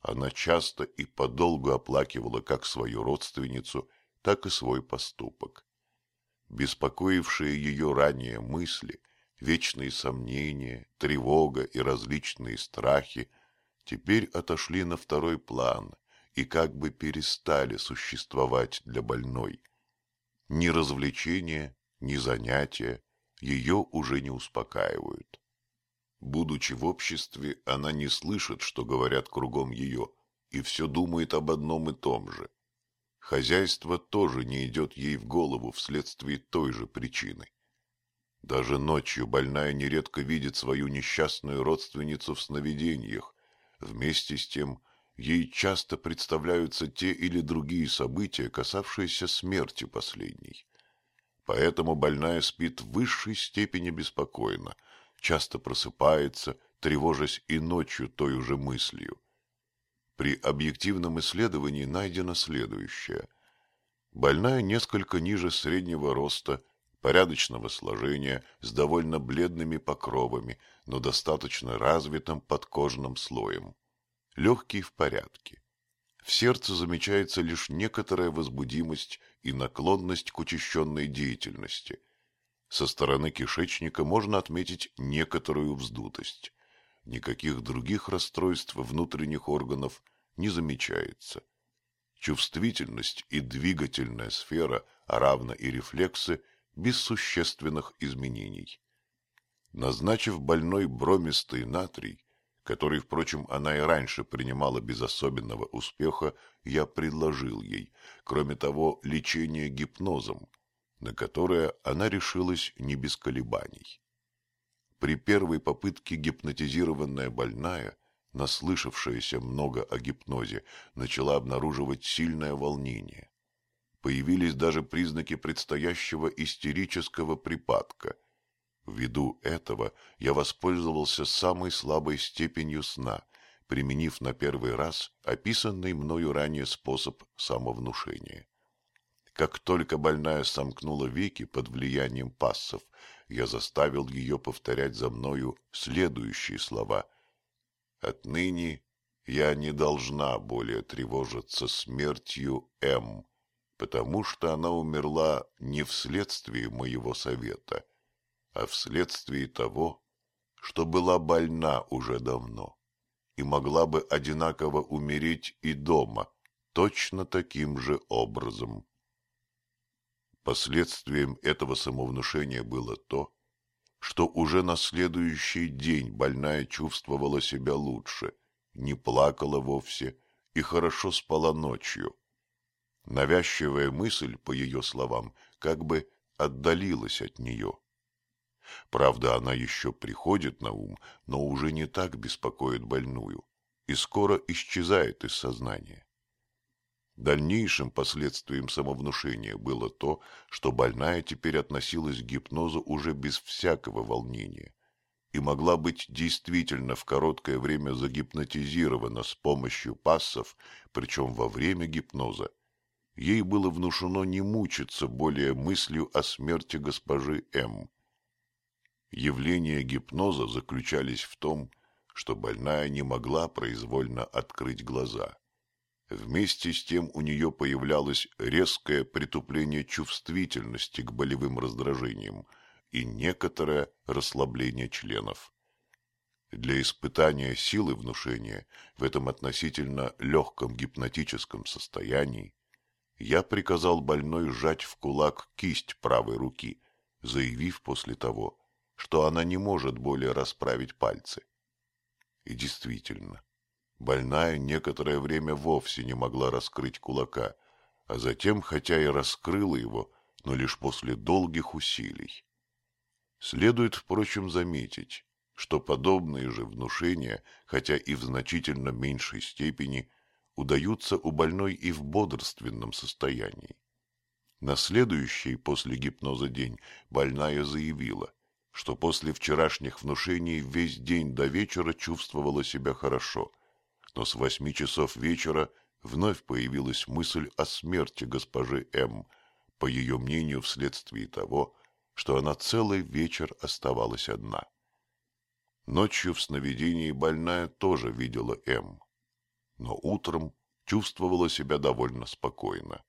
Она часто и подолгу оплакивала как свою родственницу, так и свой поступок. Беспокоившие ее ранее мысли, вечные сомнения, тревога и различные страхи теперь отошли на второй план и как бы перестали существовать для больной. Ни развлечения, ни занятия ее уже не успокаивают. Будучи в обществе, она не слышит, что говорят кругом ее, и все думает об одном и том же. Хозяйство тоже не идет ей в голову вследствие той же причины. Даже ночью больная нередко видит свою несчастную родственницу в сновидениях. Вместе с тем, ей часто представляются те или другие события, касавшиеся смерти последней. Поэтому больная спит в высшей степени беспокойно – часто просыпается, тревожась и ночью той же мыслью. При объективном исследовании найдено следующее. Больная несколько ниже среднего роста, порядочного сложения, с довольно бледными покровами, но достаточно развитым подкожным слоем. Легкий в порядке. В сердце замечается лишь некоторая возбудимость и наклонность к учащенной деятельности – со стороны кишечника можно отметить некоторую вздутость. Никаких других расстройств внутренних органов не замечается. Чувствительность и двигательная сфера, а равно и рефлексы, без существенных изменений. Назначив больной бромистый натрий, который, впрочем, она и раньше принимала без особенного успеха, я предложил ей, кроме того, лечение гипнозом, на которое она решилась не без колебаний. При первой попытке гипнотизированная больная, наслышавшаяся много о гипнозе, начала обнаруживать сильное волнение. Появились даже признаки предстоящего истерического припадка. Ввиду этого я воспользовался самой слабой степенью сна, применив на первый раз описанный мною ранее способ самовнушения. Как только больная сомкнула веки под влиянием пассов, я заставил ее повторять за мною следующие слова. «Отныне я не должна более тревожиться смертью М, потому что она умерла не вследствие моего совета, а вследствие того, что была больна уже давно и могла бы одинаково умереть и дома, точно таким же образом. Последствием этого самовнушения было то, что уже на следующий день больная чувствовала себя лучше, не плакала вовсе и хорошо спала ночью. Навязчивая мысль, по ее словам, как бы отдалилась от нее. Правда, она еще приходит на ум, но уже не так беспокоит больную и скоро исчезает из сознания. Дальнейшим последствием самовнушения было то, что больная теперь относилась к гипнозу уже без всякого волнения и могла быть действительно в короткое время загипнотизирована с помощью пассов, причем во время гипноза. Ей было внушено не мучиться более мыслью о смерти госпожи М. Явления гипноза заключались в том, что больная не могла произвольно открыть глаза. Вместе с тем у нее появлялось резкое притупление чувствительности к болевым раздражениям и некоторое расслабление членов. Для испытания силы внушения в этом относительно легком гипнотическом состоянии я приказал больной сжать в кулак кисть правой руки, заявив после того, что она не может более расправить пальцы. И действительно, Больная некоторое время вовсе не могла раскрыть кулака, а затем, хотя и раскрыла его, но лишь после долгих усилий. Следует, впрочем, заметить, что подобные же внушения, хотя и в значительно меньшей степени, удаются у больной и в бодрственном состоянии. На следующий после гипноза день больная заявила, что после вчерашних внушений весь день до вечера чувствовала себя хорошо, но с восьми часов вечера вновь появилась мысль о смерти госпожи М., по ее мнению, вследствие того, что она целый вечер оставалась одна. Ночью в сновидении больная тоже видела М. но утром чувствовала себя довольно спокойно.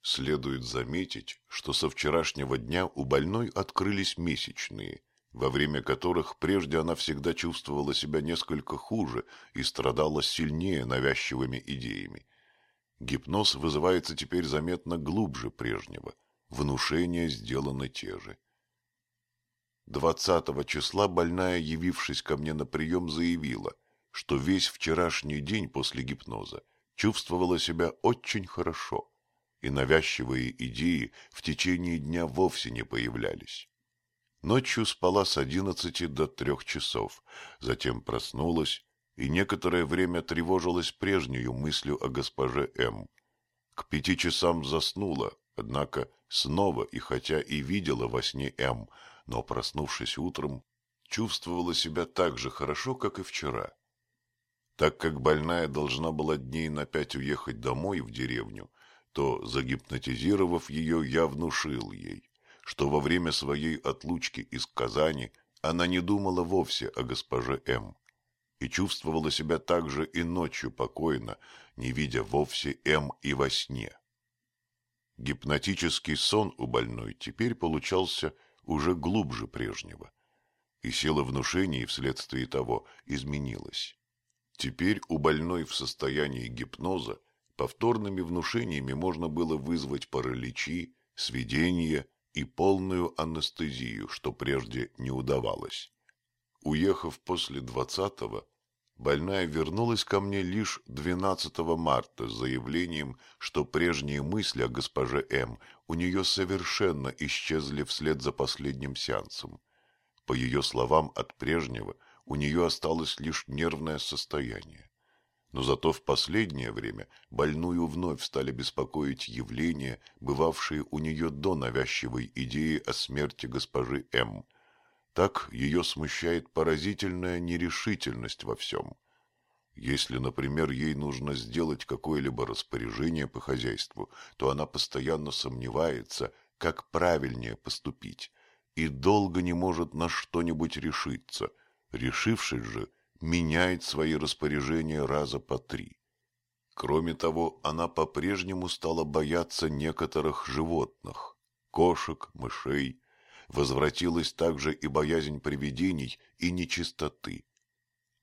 Следует заметить, что со вчерашнего дня у больной открылись месячные, во время которых прежде она всегда чувствовала себя несколько хуже и страдала сильнее навязчивыми идеями. Гипноз вызывается теперь заметно глубже прежнего, внушения сделаны те же. Двадцатого числа больная, явившись ко мне на прием, заявила, что весь вчерашний день после гипноза чувствовала себя очень хорошо, и навязчивые идеи в течение дня вовсе не появлялись. Ночью спала с одиннадцати до трех часов, затем проснулась и некоторое время тревожилась прежнюю мыслью о госпоже М. К пяти часам заснула, однако снова и хотя и видела во сне М, но, проснувшись утром, чувствовала себя так же хорошо, как и вчера. Так как больная должна была дней на пять уехать домой в деревню, то, загипнотизировав ее, я внушил ей, что во время своей отлучки из Казани она не думала вовсе о госпоже М. и чувствовала себя также и ночью покойно, не видя вовсе М и во сне. Гипнотический сон у больной теперь получался уже глубже прежнего, и сила внушения вследствие того изменилась. Теперь у больной в состоянии гипноза повторными внушениями можно было вызвать параличи, сведения и полную анестезию, что прежде не удавалось. Уехав после двадцатого, больная вернулась ко мне лишь 12 марта с заявлением, что прежние мысли о госпоже М. у нее совершенно исчезли вслед за последним сеансом. По ее словам, от прежнего у нее осталось лишь нервное состояние. Но зато в последнее время больную вновь стали беспокоить явления, бывавшие у нее до навязчивой идеи о смерти госпожи М. Так ее смущает поразительная нерешительность во всем. Если, например, ей нужно сделать какое-либо распоряжение по хозяйству, то она постоянно сомневается, как правильнее поступить, и долго не может на что-нибудь решиться – Решившись же, меняет свои распоряжения раза по три. Кроме того, она по-прежнему стала бояться некоторых животных – кошек, мышей. Возвратилась также и боязнь привидений и нечистоты.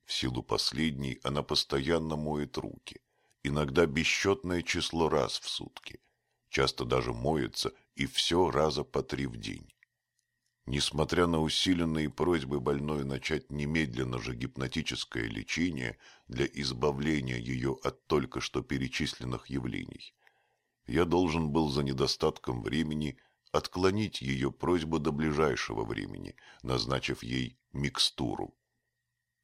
В силу последней она постоянно моет руки, иногда бесчетное число раз в сутки, часто даже моется и все раза по три в день. Несмотря на усиленные просьбы больной начать немедленно же гипнотическое лечение для избавления ее от только что перечисленных явлений, я должен был за недостатком времени отклонить ее просьбу до ближайшего времени, назначив ей микстуру.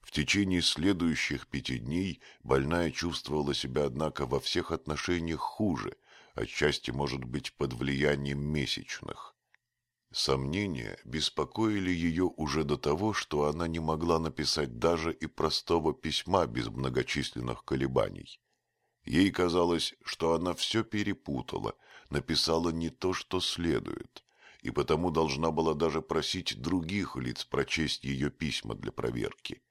В течение следующих пяти дней больная чувствовала себя, однако, во всех отношениях хуже, отчасти, может быть, под влиянием месячных. Сомнения беспокоили ее уже до того, что она не могла написать даже и простого письма без многочисленных колебаний. Ей казалось, что она все перепутала, написала не то, что следует, и потому должна была даже просить других лиц прочесть ее письма для проверки.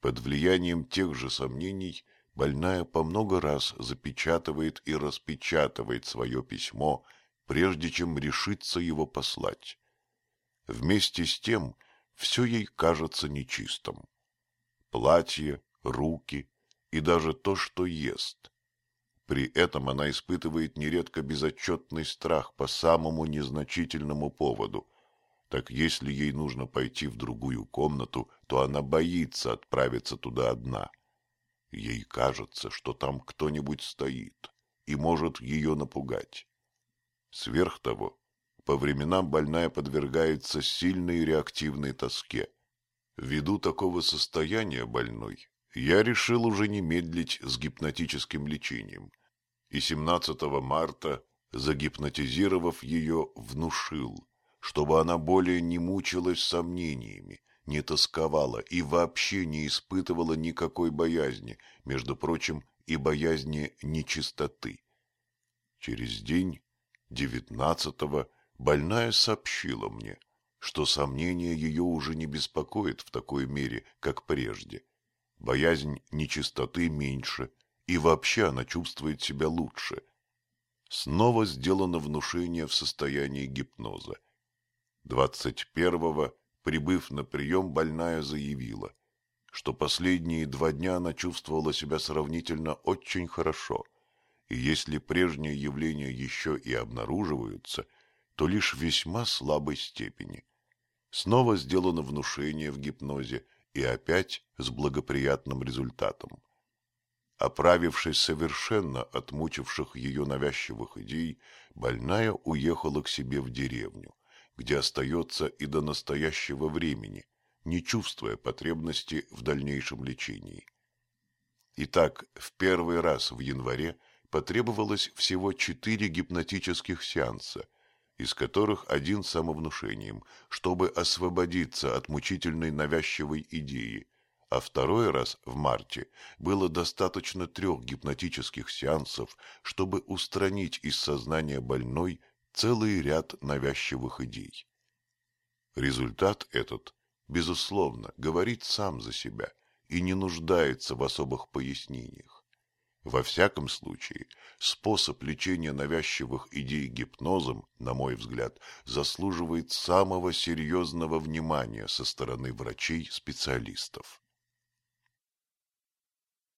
Под влиянием тех же сомнений больная по много раз запечатывает и распечатывает свое письмо – прежде чем решиться его послать. Вместе с тем все ей кажется нечистым. Платье, руки и даже то, что ест. При этом она испытывает нередко безотчетный страх по самому незначительному поводу. Так если ей нужно пойти в другую комнату, то она боится отправиться туда одна. Ей кажется, что там кто-нибудь стоит и может ее напугать. Сверх того, по временам больная подвергается сильной реактивной тоске. Ввиду такого состояния больной, я решил уже не медлить с гипнотическим лечением, и 17 марта, загипнотизировав ее, внушил, чтобы она более не мучилась сомнениями, не тосковала и вообще не испытывала никакой боязни, между прочим, и боязни нечистоты. Через день Девятнадцатого больная сообщила мне, что сомнения ее уже не беспокоит в такой мере, как прежде. боязнь нечистоты меньше, и вообще она чувствует себя лучше. Снова сделано внушение в состоянии гипноза. Двадцать первого, прибыв на прием, больная заявила, что последние два дня она чувствовала себя сравнительно очень хорошо, и если прежние явления еще и обнаруживаются, то лишь в весьма слабой степени. Снова сделано внушение в гипнозе, и опять с благоприятным результатом. Оправившись совершенно от мучивших ее навязчивых идей, больная уехала к себе в деревню, где остается и до настоящего времени, не чувствуя потребности в дальнейшем лечении. Итак, в первый раз в январе потребовалось всего четыре гипнотических сеанса, из которых один самовнушением, чтобы освободиться от мучительной навязчивой идеи, а второй раз в марте было достаточно трех гипнотических сеансов, чтобы устранить из сознания больной целый ряд навязчивых идей. Результат этот, безусловно, говорит сам за себя и не нуждается в особых пояснениях. Во всяком случае, способ лечения навязчивых идей гипнозом, на мой взгляд, заслуживает самого серьезного внимания со стороны врачей-специалистов.